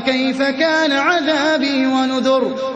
فكيف كان عذابي ونذر